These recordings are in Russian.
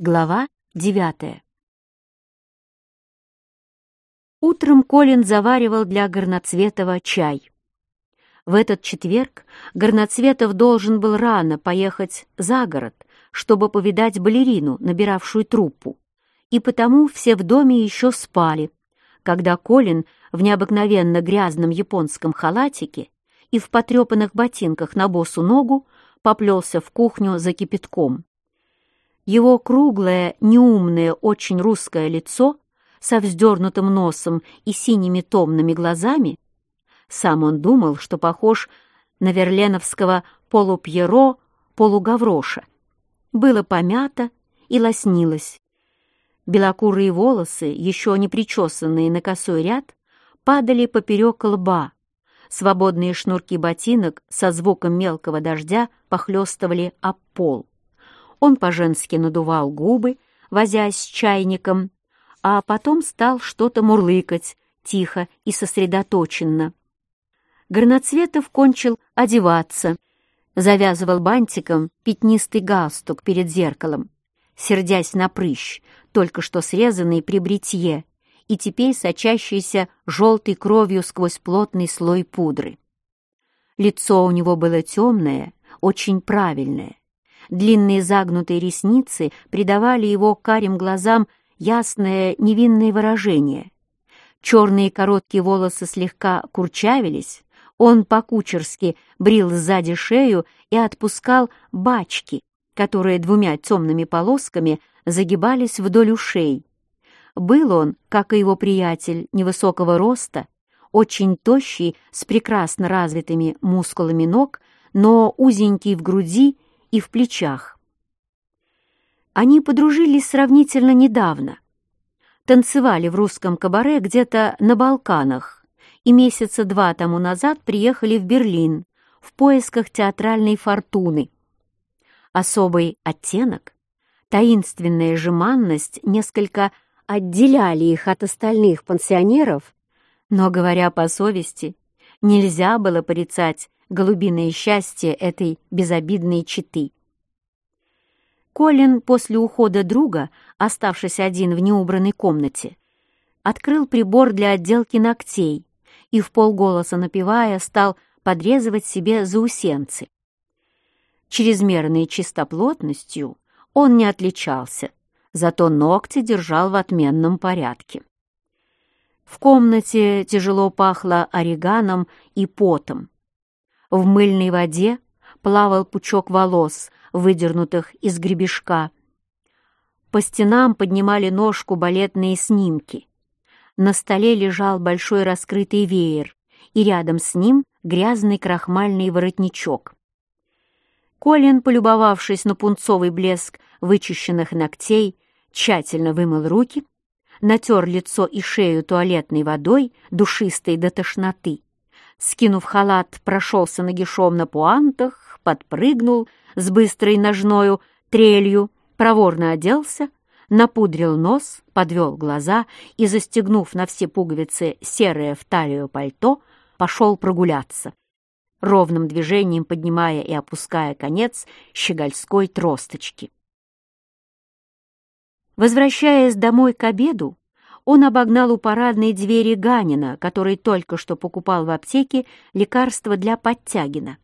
Глава девятая Утром Колин заваривал для Горноцветова чай. В этот четверг Горноцветов должен был рано поехать за город, чтобы повидать балерину, набиравшую труппу, и потому все в доме еще спали, когда Колин в необыкновенно грязном японском халатике и в потрепанных ботинках на босу ногу поплелся в кухню за кипятком. Его круглое, неумное, очень русское лицо со вздернутым носом и синими томными глазами, сам он думал, что похож на верленовского полупьеро полугавроша, было помято и лоснилось. Белокурые волосы, еще не причесанные на косой ряд, падали поперек лба. Свободные шнурки ботинок со звуком мелкого дождя похлестывали об пол. Он по-женски надувал губы, возясь с чайником, а потом стал что-то мурлыкать, тихо и сосредоточенно. Горноцветов кончил одеваться, завязывал бантиком пятнистый галстук перед зеркалом, сердясь на прыщ, только что срезанный при бритье и теперь сочащийся желтой кровью сквозь плотный слой пудры. Лицо у него было темное, очень правильное, Длинные загнутые ресницы придавали его карим глазам ясное невинное выражение. Черные короткие волосы слегка курчавились, он по-кучерски брил сзади шею и отпускал бачки, которые двумя темными полосками загибались вдоль ушей. Был он, как и его приятель, невысокого роста, очень тощий, с прекрасно развитыми мускулами ног, но узенький в груди и в плечах. Они подружились сравнительно недавно. Танцевали в русском кабаре где-то на Балканах и месяца два тому назад приехали в Берлин в поисках театральной фортуны. Особый оттенок, таинственная жеманность несколько отделяли их от остальных пансионеров, но, говоря по совести, нельзя было порицать голубиное счастье этой безобидной четы. Колин после ухода друга, оставшись один в неубранной комнате, открыл прибор для отделки ногтей и в полголоса напевая стал подрезывать себе заусенцы. Чрезмерной чистоплотностью он не отличался, зато ногти держал в отменном порядке. В комнате тяжело пахло ориганом и потом. В мыльной воде плавал пучок волос, выдернутых из гребешка. По стенам поднимали ножку балетные снимки. На столе лежал большой раскрытый веер, и рядом с ним грязный крахмальный воротничок. Колин, полюбовавшись на пунцовый блеск вычищенных ногтей, тщательно вымыл руки, натер лицо и шею туалетной водой, душистой до тошноты, скинув халат, прошелся нагишом на пуантах, подпрыгнул с быстрой ножною трелью, проворно оделся, напудрил нос, подвел глаза и, застегнув на все пуговицы серое в талию пальто, пошел прогуляться, ровным движением поднимая и опуская конец щегольской тросточки. Возвращаясь домой к обеду, он обогнал у парадной двери Ганина, который только что покупал в аптеке лекарства для Подтягина.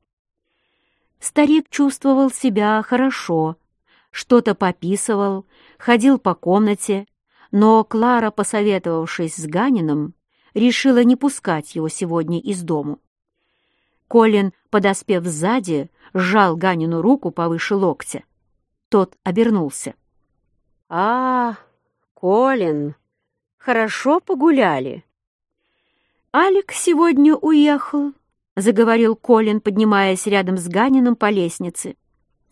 Старик чувствовал себя хорошо, что-то пописывал, ходил по комнате, но Клара, посоветовавшись с Ганином, решила не пускать его сегодня из дому. Колин, подоспев сзади, сжал Ганину руку повыше локтя. Тот обернулся. «А, Колин!» Хорошо погуляли?» «Алик сегодня уехал», — заговорил Колин, поднимаясь рядом с Ганином по лестнице.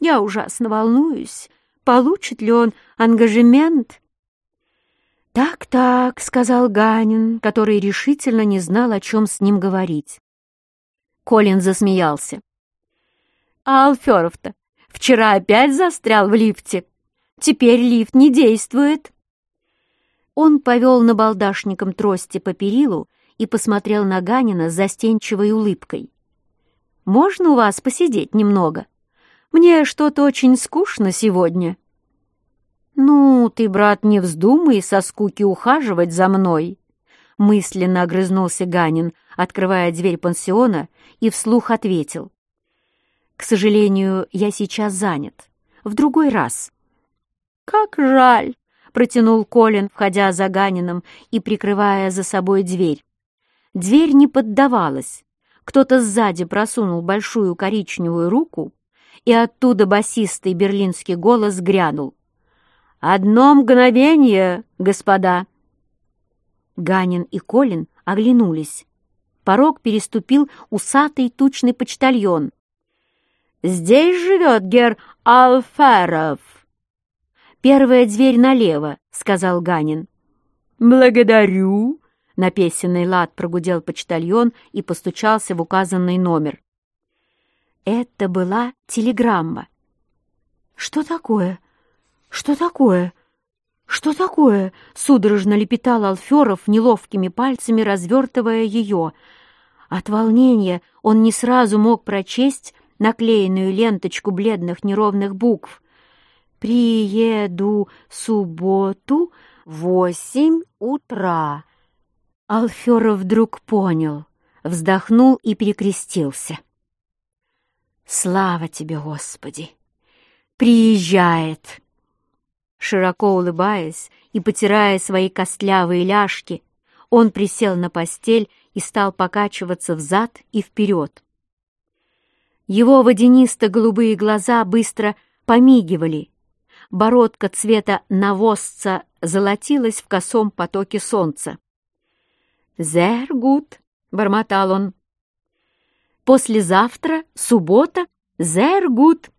«Я ужасно волнуюсь. Получит ли он ангажемент?» «Так-так», — сказал Ганин, который решительно не знал, о чем с ним говорить. Колин засмеялся. «А Алферов-то вчера опять застрял в лифте. Теперь лифт не действует». Он повел набалдашником трости по перилу и посмотрел на Ганина с застенчивой улыбкой. «Можно у вас посидеть немного? Мне что-то очень скучно сегодня». «Ну, «Ну, ты, брат, не вздумай со скуки ухаживать за мной!» Мысленно огрызнулся Ганин, открывая дверь пансиона, и вслух ответил. «К сожалению, я сейчас занят. В другой раз». «Как жаль!» — протянул Колин, входя за Ганином и прикрывая за собой дверь. Дверь не поддавалась. Кто-то сзади просунул большую коричневую руку, и оттуда басистый берлинский голос грянул. «Одно мгновение, господа!» Ганин и Колин оглянулись. Порог переступил усатый тучный почтальон. «Здесь живет гер Алферов!» «Первая дверь налево», — сказал Ганин. «Благодарю!» — на песенный лад прогудел почтальон и постучался в указанный номер. Это была телеграмма. «Что такое? Что такое? Что такое?» — судорожно лепетал Алферов неловкими пальцами, развертывая ее. От волнения он не сразу мог прочесть наклеенную ленточку бледных неровных букв. «Приеду субботу в восемь утра». Алферов вдруг понял, вздохнул и перекрестился. Слава тебе, Господи! Приезжает! Широко улыбаясь и потирая свои костлявые ляжки, он присел на постель и стал покачиваться взад и вперед. Его водянисто-голубые глаза быстро помигивали. Бородка цвета навозца золотилась в косом потоке солнца. «Зергут!» — бормотал он. Послезавтра, суббота, зергут.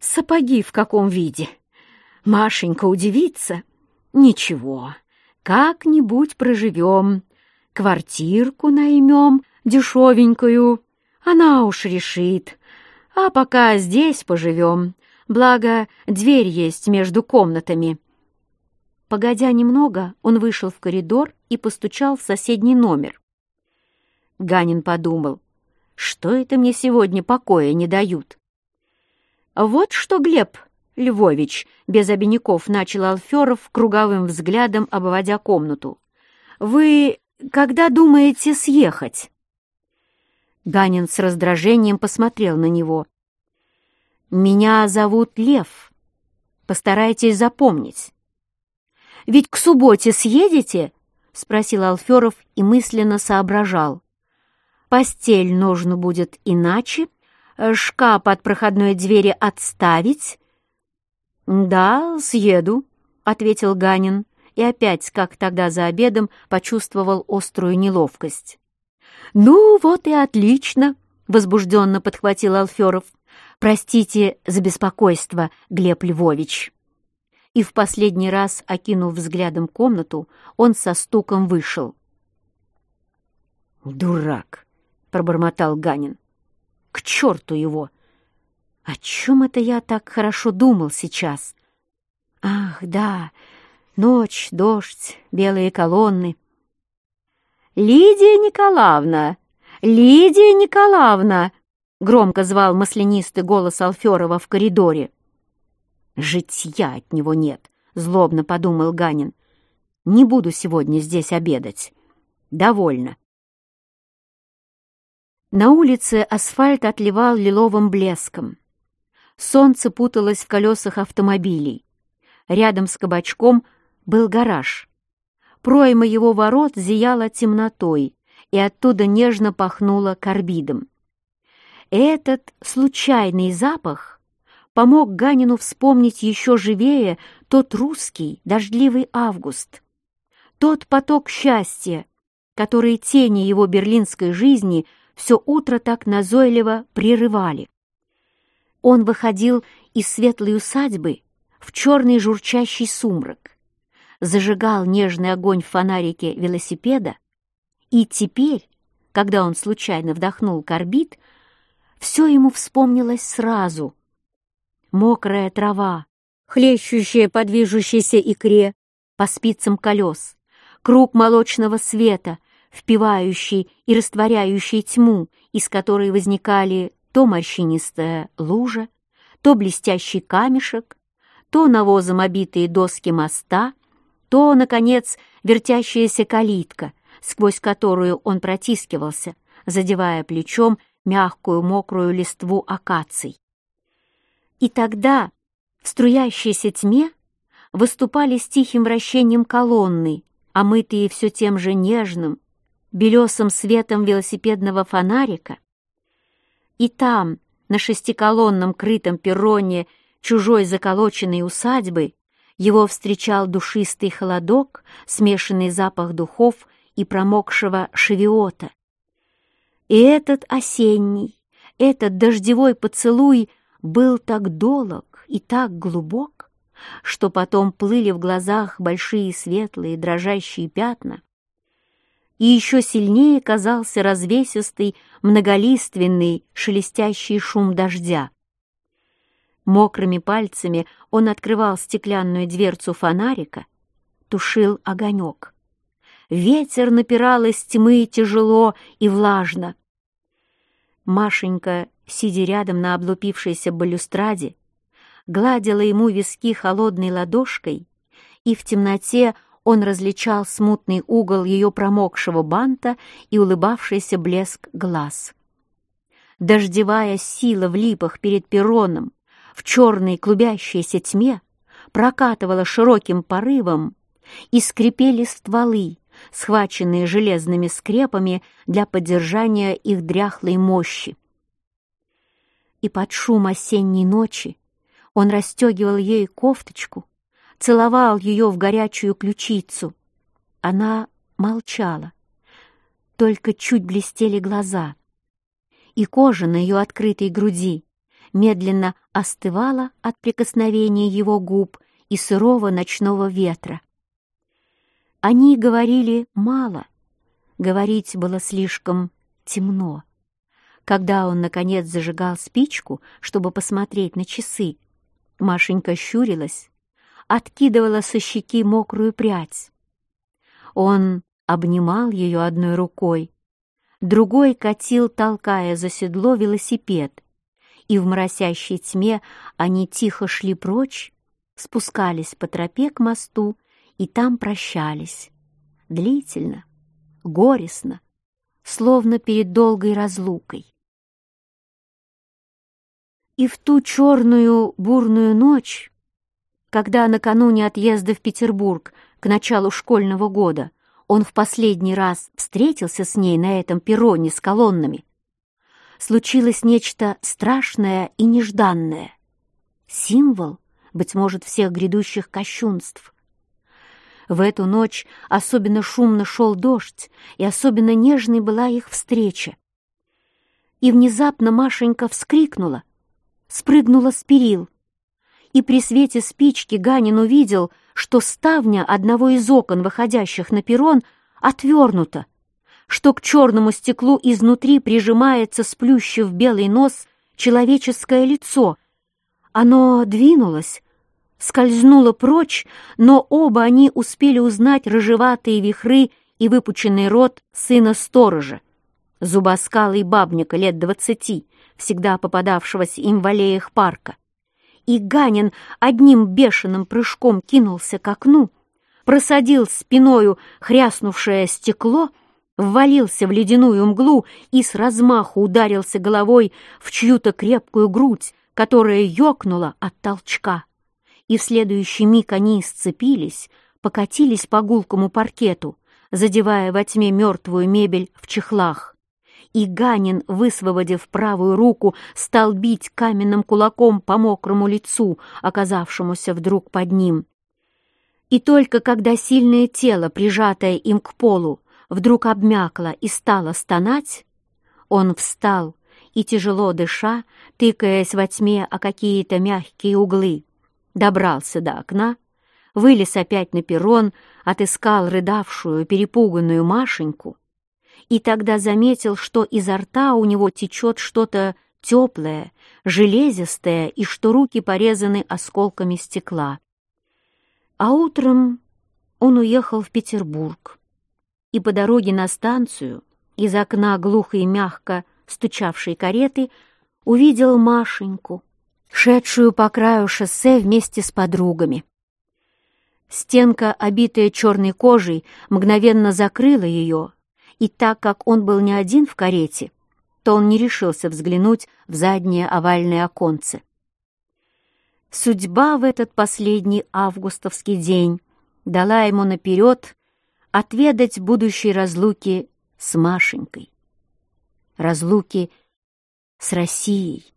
Сапоги в каком виде? Машенька удивится. Ничего, как-нибудь проживем. Квартирку наймем, дешевенькую. Она уж решит. А пока здесь поживем. Благо, дверь есть между комнатами. Погодя немного, он вышел в коридор и постучал в соседний номер. Ганин подумал, что это мне сегодня покоя не дают? Вот что, Глеб Львович, без обиняков начал Алферов круговым взглядом, обводя комнату. Вы когда думаете съехать? Ганин с раздражением посмотрел на него. «Меня зовут Лев. Постарайтесь запомнить». «Ведь к субботе съедете?» — спросил Алферов и мысленно соображал. Постель нужно будет иначе, шкаф от проходной двери отставить. «Да, съеду», — ответил Ганин, и опять, как тогда за обедом, почувствовал острую неловкость. «Ну, вот и отлично», — возбужденно подхватил Алферов. «Простите за беспокойство, Глеб Львович». И в последний раз, окинув взглядом комнату, он со стуком вышел. «Дурак!» пробормотал Ганин. «К черту его! О чем это я так хорошо думал сейчас? Ах, да, ночь, дождь, белые колонны». «Лидия Николаевна! Лидия Николаевна!» — громко звал маслянистый голос Алферова в коридоре. «Житья от него нет», — злобно подумал Ганин. «Не буду сегодня здесь обедать. Довольно. На улице асфальт отливал лиловым блеском. Солнце путалось в колесах автомобилей. Рядом с кабачком был гараж. Пройма его ворот зияла темнотой, и оттуда нежно пахнуло карбидом. Этот случайный запах помог Ганину вспомнить еще живее тот русский дождливый август, тот поток счастья, который тени его берлинской жизни – все утро так назойливо прерывали. Он выходил из светлой усадьбы в черный журчащий сумрак, зажигал нежный огонь в фонарике велосипеда, и теперь, когда он случайно вдохнул корбит, все ему вспомнилось сразу. Мокрая трава, хлещущая по движущейся икре, по спицам колес, круг молочного света — впивающий и растворяющий тьму, из которой возникали то морщинистая лужа, то блестящий камешек, то навозом обитые доски моста, то, наконец, вертящаяся калитка, сквозь которую он протискивался, задевая плечом мягкую мокрую листву акаций. И тогда в струящейся тьме выступали с тихим вращением колонны, омытые все тем же нежным, белесым светом велосипедного фонарика. И там, на шестиколонном крытом перроне чужой заколоченной усадьбы, его встречал душистый холодок, смешанный запах духов и промокшего шевиота. И этот осенний, этот дождевой поцелуй был так долог и так глубок, что потом плыли в глазах большие светлые дрожащие пятна, и еще сильнее казался развесистый, многолиственный, шелестящий шум дождя. Мокрыми пальцами он открывал стеклянную дверцу фонарика, тушил огонек. Ветер напирал из тьмы тяжело и влажно. Машенька, сидя рядом на облупившейся балюстраде, гладила ему виски холодной ладошкой, и в темноте он различал смутный угол ее промокшего банта и улыбавшийся блеск глаз. Дождевая сила в липах перед перроном, в черной клубящейся тьме, прокатывала широким порывом, и скрипели стволы, схваченные железными скрепами для поддержания их дряхлой мощи. И под шум осенней ночи он расстегивал ей кофточку, целовал ее в горячую ключицу. Она молчала, только чуть блестели глаза, и кожа на ее открытой груди медленно остывала от прикосновения его губ и сырого ночного ветра. Они говорили мало, говорить было слишком темно. Когда он, наконец, зажигал спичку, чтобы посмотреть на часы, Машенька щурилась, откидывала со щеки мокрую прядь. Он обнимал ее одной рукой, другой катил, толкая за седло велосипед, и в моросящей тьме они тихо шли прочь, спускались по тропе к мосту и там прощались. Длительно, горестно, словно перед долгой разлукой. И в ту черную бурную ночь, когда накануне отъезда в Петербург к началу школьного года он в последний раз встретился с ней на этом перроне с колоннами, случилось нечто страшное и нежданное. Символ, быть может, всех грядущих кощунств. В эту ночь особенно шумно шел дождь, и особенно нежной была их встреча. И внезапно Машенька вскрикнула — спрыгнула с перил. И при свете спички Ганин увидел, что ставня одного из окон, выходящих на перрон, отвернута, что к черному стеклу изнутри прижимается, сплющив белый нос, человеческое лицо. Оно двинулось, скользнуло прочь, но оба они успели узнать рыжеватые вихры и выпученный рот сына сторожа, зубоскалый бабника лет двадцати, всегда попадавшегося им в аллеях парка. И Ганин одним бешеным прыжком кинулся к окну, просадил спиною хряснувшее стекло, ввалился в ледяную мглу и с размаху ударился головой в чью-то крепкую грудь, которая ёкнула от толчка. И в следующий миг они сцепились, покатились по гулкому паркету, задевая во тьме мертвую мебель в чехлах и Ганин, высвободив правую руку, стал бить каменным кулаком по мокрому лицу, оказавшемуся вдруг под ним. И только когда сильное тело, прижатое им к полу, вдруг обмякло и стало стонать, он встал и, тяжело дыша, тыкаясь во тьме о какие-то мягкие углы, добрался до окна, вылез опять на перрон, отыскал рыдавшую, перепуганную Машеньку и тогда заметил, что изо рта у него течет что-то теплое, железистое и что руки порезаны осколками стекла. А утром он уехал в Петербург и по дороге на станцию из окна глухо и мягко стучавшей кареты увидел Машеньку, шедшую по краю шоссе вместе с подругами. Стенка, обитая черной кожей, мгновенно закрыла ее, и так как он был не один в карете, то он не решился взглянуть в заднее овальное оконце. Судьба в этот последний августовский день дала ему наперед отведать будущей разлуки с Машенькой, разлуки с Россией.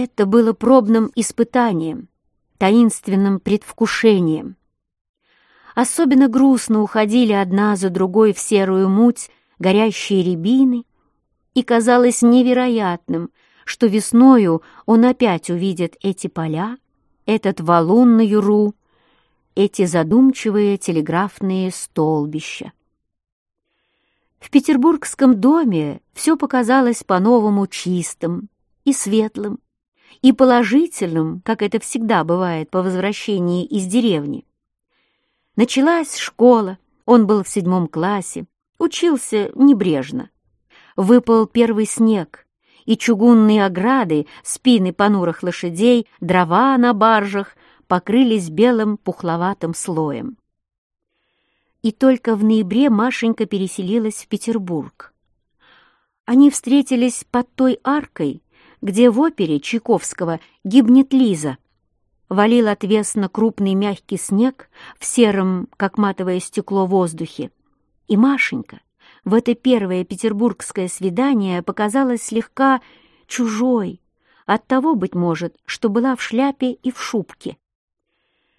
Это было пробным испытанием, таинственным предвкушением. Особенно грустно уходили одна за другой в серую муть горящие рябины, и казалось невероятным, что весною он опять увидит эти поля, этот валун на юру, эти задумчивые телеграфные столбища. В петербургском доме все показалось по-новому чистым и светлым, и положительным, как это всегда бывает по возвращении из деревни. Началась школа, он был в седьмом классе, учился небрежно. Выпал первый снег, и чугунные ограды, спины понурых лошадей, дрова на баржах покрылись белым пухловатым слоем. И только в ноябре Машенька переселилась в Петербург. Они встретились под той аркой, где в опере Чайковского гибнет Лиза. Валил отвесно крупный мягкий снег в сером, как матовое стекло, воздухе. И Машенька в это первое петербургское свидание показалась слегка чужой, от того, быть может, что была в шляпе и в шубке.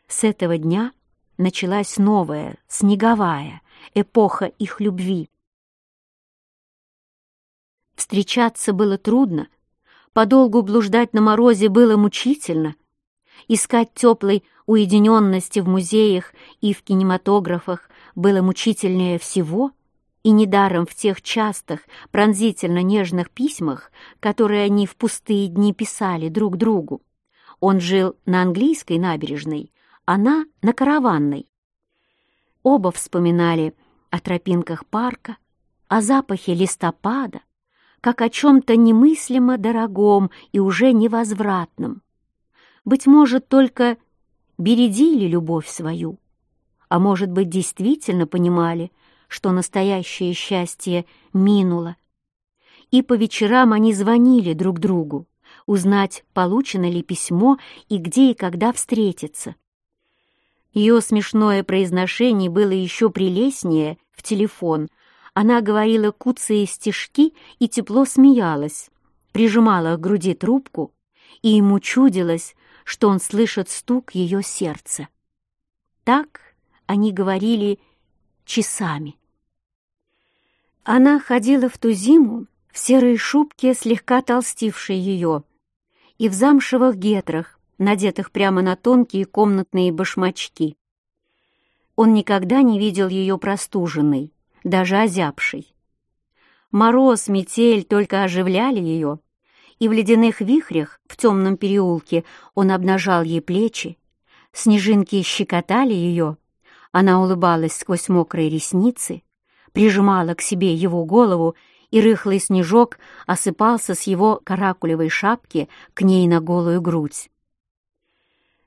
С этого дня началась новая, снеговая эпоха их любви. Встречаться было трудно, Подолгу блуждать на морозе было мучительно. Искать теплой уединенности в музеях и в кинематографах было мучительнее всего, и недаром в тех частых, пронзительно нежных письмах, которые они в пустые дни писали друг другу. Он жил на английской набережной, она — на караванной. Оба вспоминали о тропинках парка, о запахе листопада, как о чем-то немыслимо дорогом и уже невозвратном. Быть может, только бередили любовь свою, а может быть, действительно понимали, что настоящее счастье минуло. И по вечерам они звонили друг другу, узнать, получено ли письмо и где и когда встретиться. Ее смешное произношение было еще прелестнее в телефон, она говорила куцые стишки и тепло смеялась, прижимала к груди трубку, и ему чудилось, что он слышит стук ее сердца. Так они говорили часами. Она ходила в ту зиму в серой шубке, слегка толстившей ее, и в замшевых гетрах, надетых прямо на тонкие комнатные башмачки. Он никогда не видел ее простуженной, даже озябшей. Мороз, метель только оживляли ее, и в ледяных вихрях в темном переулке он обнажал ей плечи, снежинки щекотали ее, она улыбалась сквозь мокрые ресницы, прижимала к себе его голову, и рыхлый снежок осыпался с его каракулевой шапки к ней на голую грудь.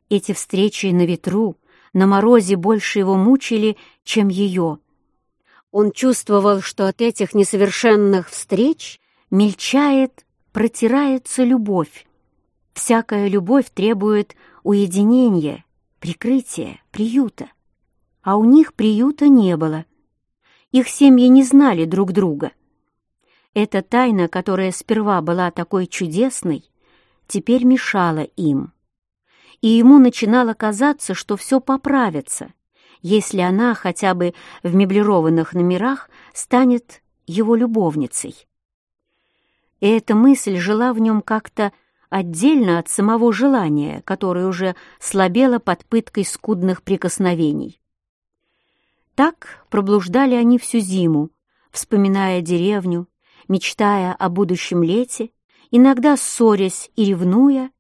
Эти встречи на ветру, на морозе больше его мучили, чем ее — он чувствовал, что от этих несовершенных встреч мельчает, протирается любовь. Всякая любовь требует уединения, прикрытия, приюта. А у них приюта не было. Их семьи не знали друг друга. Эта тайна, которая сперва была такой чудесной, теперь мешала им. И ему начинало казаться, что все поправится, если она хотя бы в меблированных номерах станет его любовницей. И эта мысль жила в нем как-то отдельно от самого желания, которое уже слабело под пыткой скудных прикосновений. Так проблуждали они всю зиму, вспоминая деревню, мечтая о будущем лете, иногда ссорясь и ревнуя,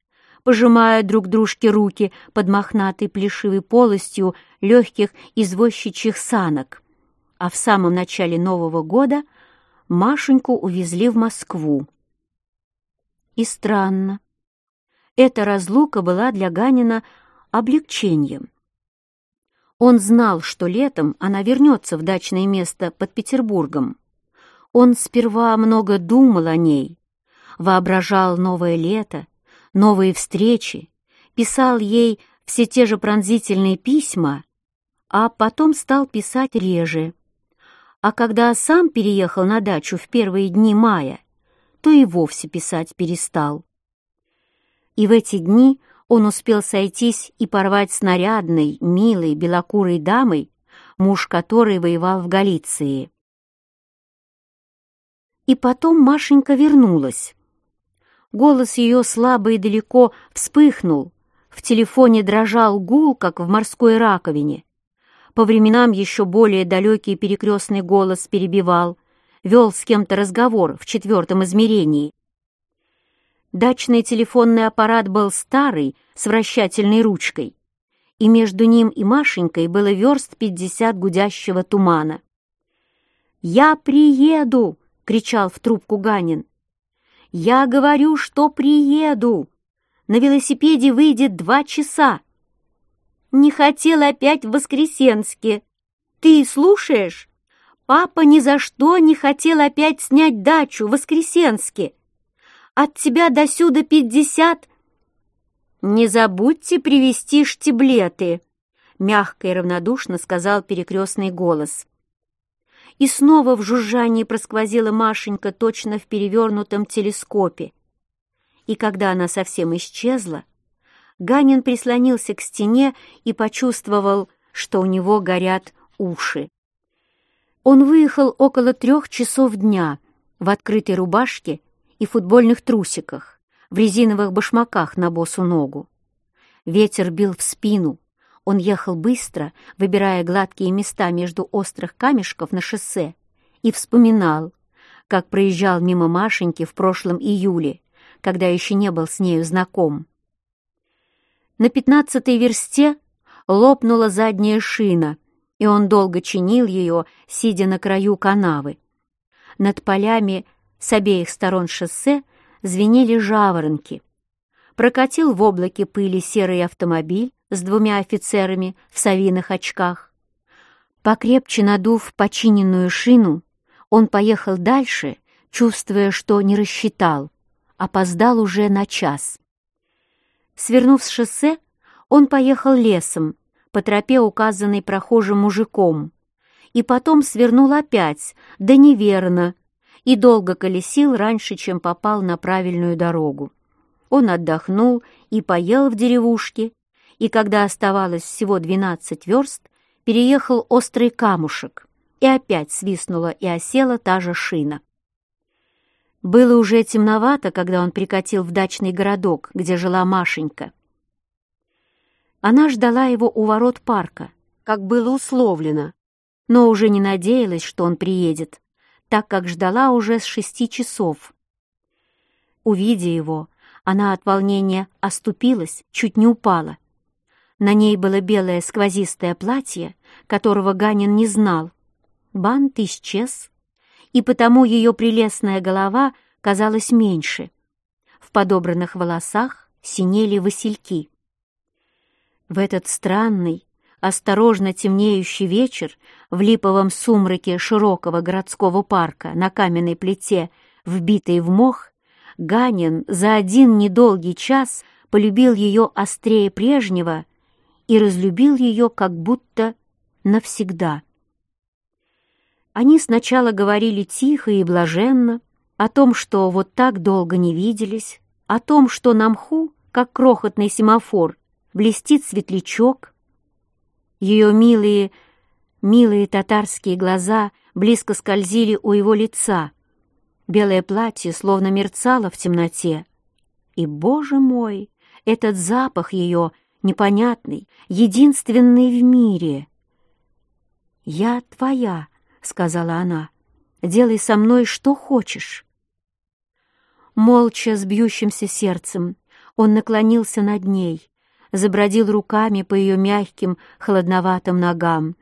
пожимая друг дружке руки под мохнатой плешивой полостью легких извозчичьих санок. А в самом начале Нового года Машеньку увезли в Москву. И странно, Эта разлука была для Ганина облегчением. Он знал, что летом она вернется в дачное место под Петербургом. Он сперва много думал о ней, воображал новое лето, новые встречи, писал ей все те же пронзительные письма, а потом стал писать реже. А когда сам переехал на дачу в первые дни мая, то и вовсе писать перестал. И в эти дни он успел сойтись и порвать с нарядной, милой, белокурой дамой, муж которой воевал в Галиции. И потом Машенька вернулась. Голос ее слабо и далеко вспыхнул, в телефоне дрожал гул, как в морской раковине. По временам еще более далекий перекрестный голос перебивал, вел с кем-то разговор в четвертом измерении. Дачный телефонный аппарат был старый, с вращательной ручкой, и между ним и Машенькой было верст пятьдесят гудящего тумана. «Я приеду!» — кричал в трубку Ганин. «Я говорю, что приеду! На велосипеде выйдет два часа!» «Не хотел опять в Воскресенске! Ты слушаешь? Папа ни за что не хотел опять снять дачу в Воскресенске! От тебя до сюда пятьдесят!» «Не забудьте привезти штиблеты!» — мягко и равнодушно сказал перекрестный голос. И снова в жужжании просквозила Машенька точно в перевернутом телескопе. И когда она совсем исчезла, Ганин прислонился к стене и почувствовал, что у него горят уши. Он выехал около трех часов дня в открытой рубашке и футбольных трусиках, в резиновых башмаках на босу ногу. Ветер бил в спину, он ехал быстро, выбирая гладкие места между острых камешков на шоссе, и вспоминал, как проезжал мимо Машеньки в прошлом июле, когда еще не был с нею знаком. На пятнадцатой версте лопнула задняя шина, и он долго чинил ее, сидя на краю канавы. Над полями с обеих сторон шоссе звенели жаворонки. Прокатил в облаке пыли серый автомобиль, с двумя офицерами в совиных очках. Покрепче надув починенную шину, он поехал дальше, чувствуя, что не рассчитал, опоздал уже на час. Свернув с шоссе, он поехал лесом, по тропе, указанной прохожим мужиком, и потом свернул опять, да неверно, и долго колесил раньше, чем попал на правильную дорогу. Он отдохнул и поел в деревушке, и когда оставалось всего двенадцать верст, переехал острый камушек, и опять свистнула и осела та же шина. Было уже темновато, когда он прикатил в дачный городок, где жила Машенька. Она ждала его у ворот парка, как было условлено, но уже не надеялась, что он приедет, так как ждала уже с шести часов. Увидя его, она от волнения оступилась, чуть не упала. На ней было белое сквозистое платье, которого Ганин не знал. Бант исчез, и потому ее прелестная голова казалась меньше. В подобранных волосах синели васильки. В этот странный, осторожно темнеющий вечер в липовом сумраке широкого городского парка на каменной плите, вбитой в мох, Ганин за один недолгий час полюбил ее острее прежнего и разлюбил ее как будто навсегда. Они сначала говорили тихо и блаженно о том, что вот так долго не виделись, о том, что на мху, как крохотный семафор, блестит светлячок. Ее милые, милые татарские глаза близко скользили у его лица. Белое платье словно мерцало в темноте. И, боже мой, этот запах ее непонятный, единственный в мире. «Я твоя», — сказала она, — «делай со мной что хочешь». Молча, с бьющимся сердцем, он наклонился над ней, забродил руками по ее мягким, холодноватым ногам.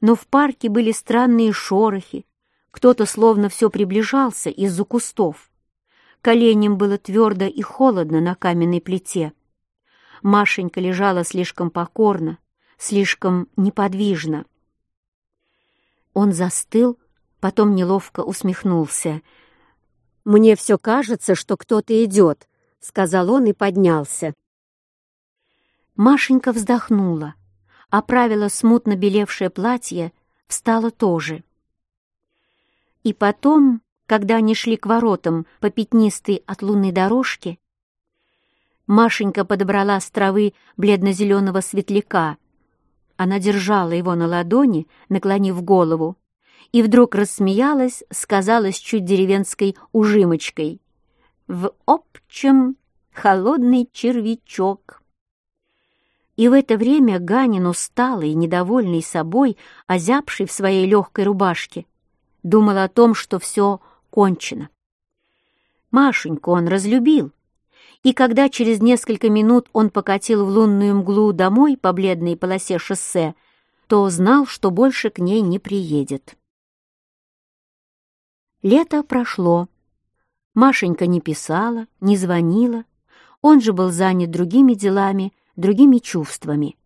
Но в парке были странные шорохи, кто-то словно все приближался из-за кустов. Коленям было твердо и холодно на каменной плите. Машенька лежала слишком покорно, слишком неподвижно. Он застыл, потом неловко усмехнулся. «Мне все кажется, что кто-то идет», — сказал он и поднялся. Машенька вздохнула, оправила смутно белевшее платье, встала тоже. И потом, когда они шли к воротам по пятнистой от лунной дорожке, Машенька подобрала с травы бледно-зеленого светляка. Она держала его на ладони, наклонив голову, и вдруг рассмеялась, сказала с чуть деревенской ужимочкой. «В общем, холодный червячок». И в это время Ганин, усталый, недовольный собой, озябший в своей легкой рубашке, думал о том, что все кончено. Машеньку он разлюбил, и когда через несколько минут он покатил в лунную мглу домой по бледной полосе шоссе, то знал, что больше к ней не приедет. Лето прошло. Машенька не писала, не звонила. Он же был занят другими делами, другими чувствами.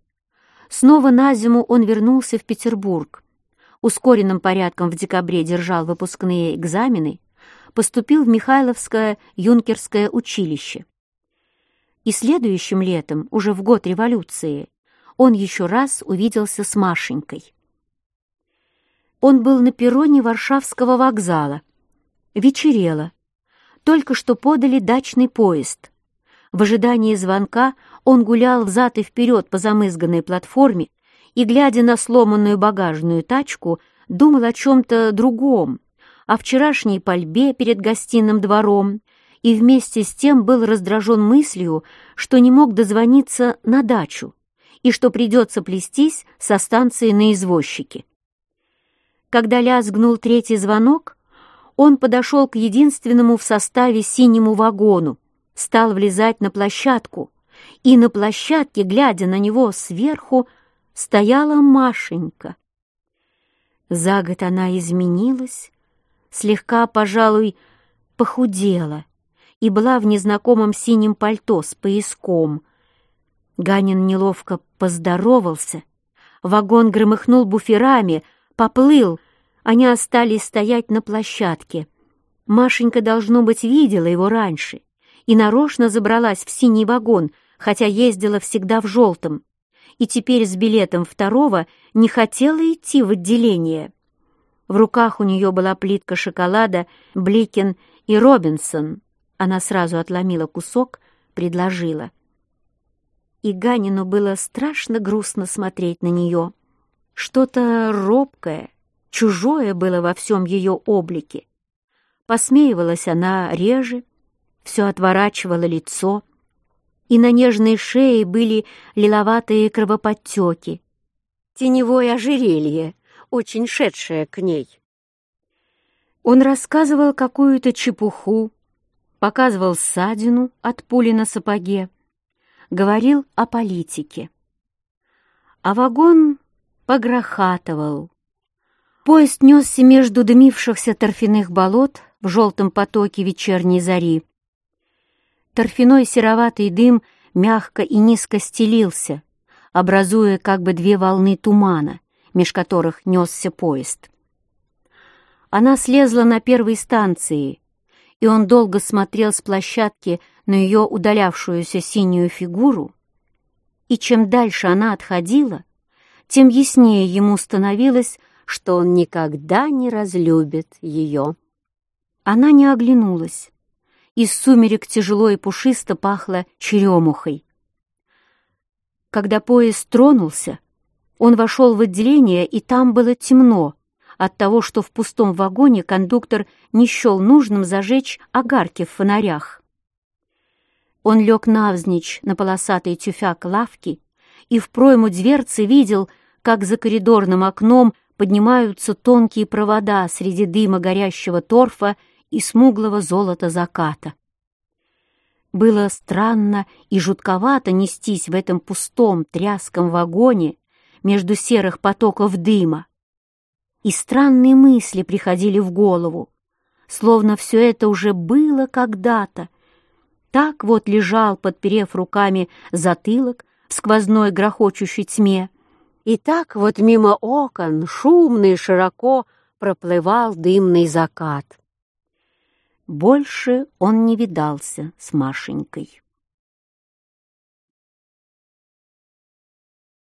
Снова на зиму он вернулся в Петербург. Ускоренным порядком в декабре держал выпускные экзамены, поступил в Михайловское юнкерское училище. И следующим летом, уже в год революции, он еще раз увиделся с Машенькой. Он был на перроне Варшавского вокзала. Вечерело. Только что подали дачный поезд. В ожидании звонка он гулял взад и вперед по замызганной платформе и, глядя на сломанную багажную тачку, думал о чем-то другом, о вчерашней пальбе перед гостиным двором, и вместе с тем был раздражен мыслью, что не мог дозвониться на дачу и что придется плестись со станции на извозчике. Когда лязгнул третий звонок, он подошел к единственному в составе синему вагону, стал влезать на площадку, и на площадке, глядя на него сверху, стояла Машенька. За год она изменилась, слегка, пожалуй, похудела и была в незнакомом синем пальто с пояском. Ганин неловко поздоровался, вагон громыхнул буферами, поплыл, они остались стоять на площадке. Машенька, должно быть, видела его раньше и нарочно забралась в синий вагон, хотя ездила всегда в желтом, и теперь с билетом второго не хотела идти в отделение. В руках у нее была плитка шоколада Бликин и Робинсон. Она сразу отломила кусок, предложила. И Ганину было страшно грустно смотреть на нее. Что-то робкое, чужое было во всем ее облике. Посмеивалась она реже, все отворачивало лицо, и на нежной шее были лиловатые кровоподтеки, теневое ожерелье, очень шедшее к ней. Он рассказывал какую-то чепуху, показывал ссадину от пули на сапоге, говорил о политике. А вагон погрохатывал. Поезд несся между дымившихся торфяных болот в желтом потоке вечерней зари. Торфяной сероватый дым мягко и низко стелился, образуя как бы две волны тумана, меж которых несся поезд. Она слезла на первой станции, и он долго смотрел с площадки на ее удалявшуюся синюю фигуру, и чем дальше она отходила, тем яснее ему становилось, что он никогда не разлюбит ее. Она не оглянулась, из сумерек тяжело и пушисто пахло черемухой. Когда поезд тронулся, он вошел в отделение, и там было темно от того, что в пустом вагоне кондуктор не счел нужным зажечь огарки в фонарях. Он лег навзничь на полосатый тюфяк лавки и в пройму дверцы видел, как за коридорным окном поднимаются тонкие провода среди дыма горящего торфа и смуглого золота заката. Было странно и жутковато нестись в этом пустом тряском вагоне между серых потоков дыма. И странные мысли приходили в голову. словно все это уже было когда-то. Так вот лежал, подперев руками затылок в сквозной грохочущей тьме. И так вот мимо окон шумно и широко проплывал дымный закат. Больше он не видался с Машенькой.